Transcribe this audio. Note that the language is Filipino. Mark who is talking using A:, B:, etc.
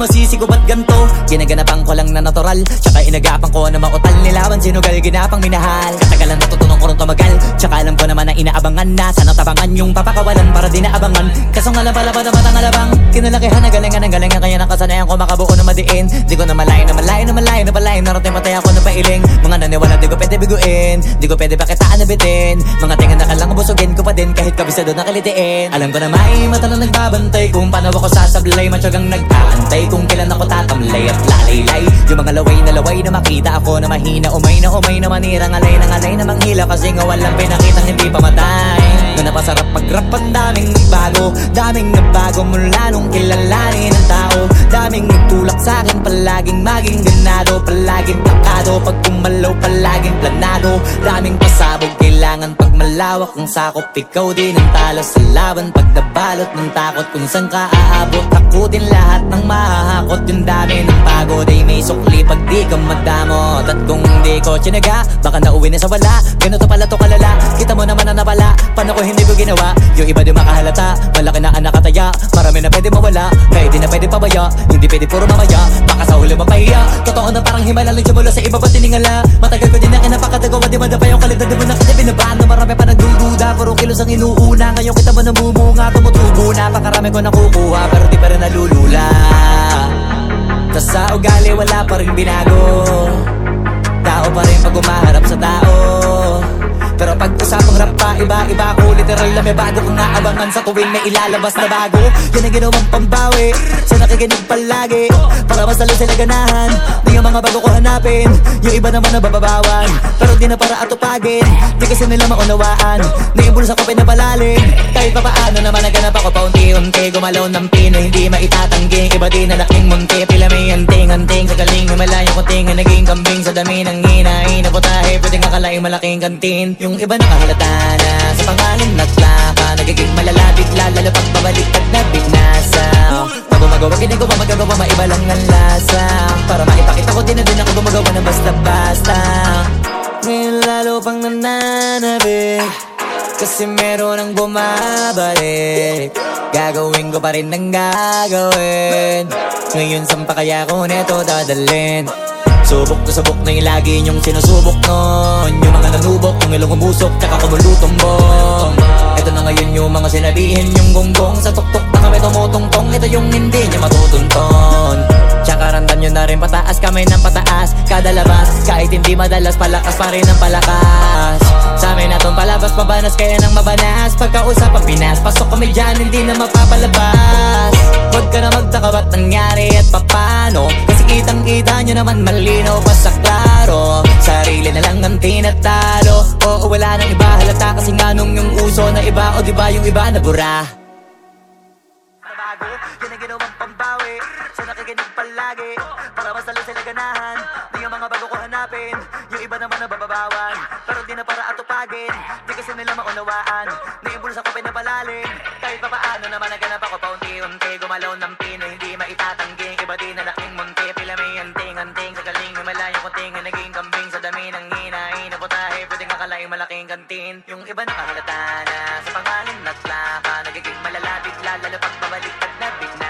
A: masisigo ba't ganto Ginaganapan ko lang na natural Tsaka inagapan ko na mautal. Nilaban sinugal ginapang minahal. Katagalan natutunan ko inaabangan na Sana tabangan yung papakawalan para di naabangan Kaso nga lang pala ba naman ang alabang Kinalakihan na galingan ang galingan Kaya nakasanayan ko makabuo na madiin. Di ko na malayo na malayo na malayo na malayo Narating patay ako na pailing. Mga naniwala di ko pwede biguin Di ko pwede pakitaan na bitin. Mga tinga na kalang busugin ko pa din Kahit kabisado na kalitiin. Alam ko na may mata na nagbabantay Kung paano ako sasablay Matyagang nag-aantay. Kung kailan ako tatamlay at lalaylay Yung mga laway na laway na makita ako na mahina Umay na umay na manirang alay ng alay na manghila. Kasi nga walang pinakitang hindi pa Daming nagbago mula nung kilalanin ng tao. Daming nagtulak sa akin Palaging maging ganado. Palaging plakado Pag kumalaw palaging planado. Daming pasabog Kailangan pag malawak ang sakop. Ikaw din ang talo sa laban Pag nabalot ng takot. Kung saan ka aabot Ako din lahat ng mahahakot. Yung dami ng pagod Ay may sukli pag di ka kung hindi ko tsinaga Baka nauwi na sa wala. Ganito pala to kalala Kita mo naman na napala Paano ko hindi ko ginawa? Yung iba di makahalata Malaki na anak kataya Marami na pwede mawala di na pwede pabaya. Hindi pwede puro mamaya Baka sa huli mapahiya. Totoo na parang himala lang mula sa iba ba tiningala. Matagal ko din na kinapakatagawa Di madapa yung kalidad Di mo na kasi binabaan na marami pa nagdududa. Puro kilos ang inuuna Ngayon kita mo namumunga. Tumutubo na Pakarami ko nakukuha Pero di pa rin nalulula. Tas sa ugali wala pa rin binago pa rin pag umaharap sa tao. Pero pag usapang rap pa, iba-iba ko Literal na may bago kong naabangan sa tuwing may ilalabas na bago. Yan ang ginawang pambawi Sa nakikinig palagi. Para mas sila ganahan Di ang mga bago ko hanapin. Yung iba naman nabababawan Pero di na para atupagin. Di kasi nila maunawaan Naimbulsa ko pinapalalim. Kahit pa paano naman naganap ako paunti-unti Gumalaw ng pino, hindi maitatanggi. Iba din na laking munti Pila may anting-anting Sa galing malayo kunting Naging kambing. Sa dami ng hinahin Naputahe, pwedeng akalaing malaking kantin. Yung iba nakahalata na Sa pangalan at laka. Nagiging malala bigla Lalo pag babaliktad na binasa Pag gumagawa, ginagawa, magagawa Maiba lang ang lasa. Para maipakita ko din na din ako gumagawa ng basta-basta Kasi meron ang bumabalik. Gagawin ko pa rin ang gagawin. Ngayon saan pa kaya ko neto dadalhin? Subok to subok na yung lagi niyong sinusubok nun Yung mga nanubok, yung ilong umusok, tsaka kumulutong bong. Ito na ngayon yung mga sinabihin yung gonggong Sa tuktok na kami tumutungtong, ito yung hindi niya matutunton Tsaka randam nyo na rin pataas, kamay ng pataas Kada labas, kahit hindi madalas, palakas pa rin ang palakas Sa amin na tong palabas, mabanas kaya nang mabanas. Pagkausap ang Pinas, pasok kami dyan, hindi na mapapalabas. Huwag ka na magtaka ba't nangyari at papano. Kasi kitang kita nyo naman malinaw pa sa klaro. Sarili na lang ang tinatalo. Oo wala nang iba halata kasi nga nung yung uso na iba. O di ba yung iba na bura Nabago, yan ang ginawang pambawi. Sa nakikinig palagi. Para mas sila ganahan. Di ang mga bago ko hanapin. Yung iba naman nabababawan Pero nila maunawaan Naimbulsa ko pinapalalim. Kahit pa paano naman naganap ako paunti-unti Gumalaw ng pino, hindi maitatanggi Iba din na laking munti. Pila may anting-anting Sa galing malayo kunting Naging kambing. Sa dami ng hinahin Naputahe, pwedeng akalaing malaking kantin. Yung iba nakahalata na Sa pangalan at laka Nagiging malala bigla Lalo pag babaliktad na bigna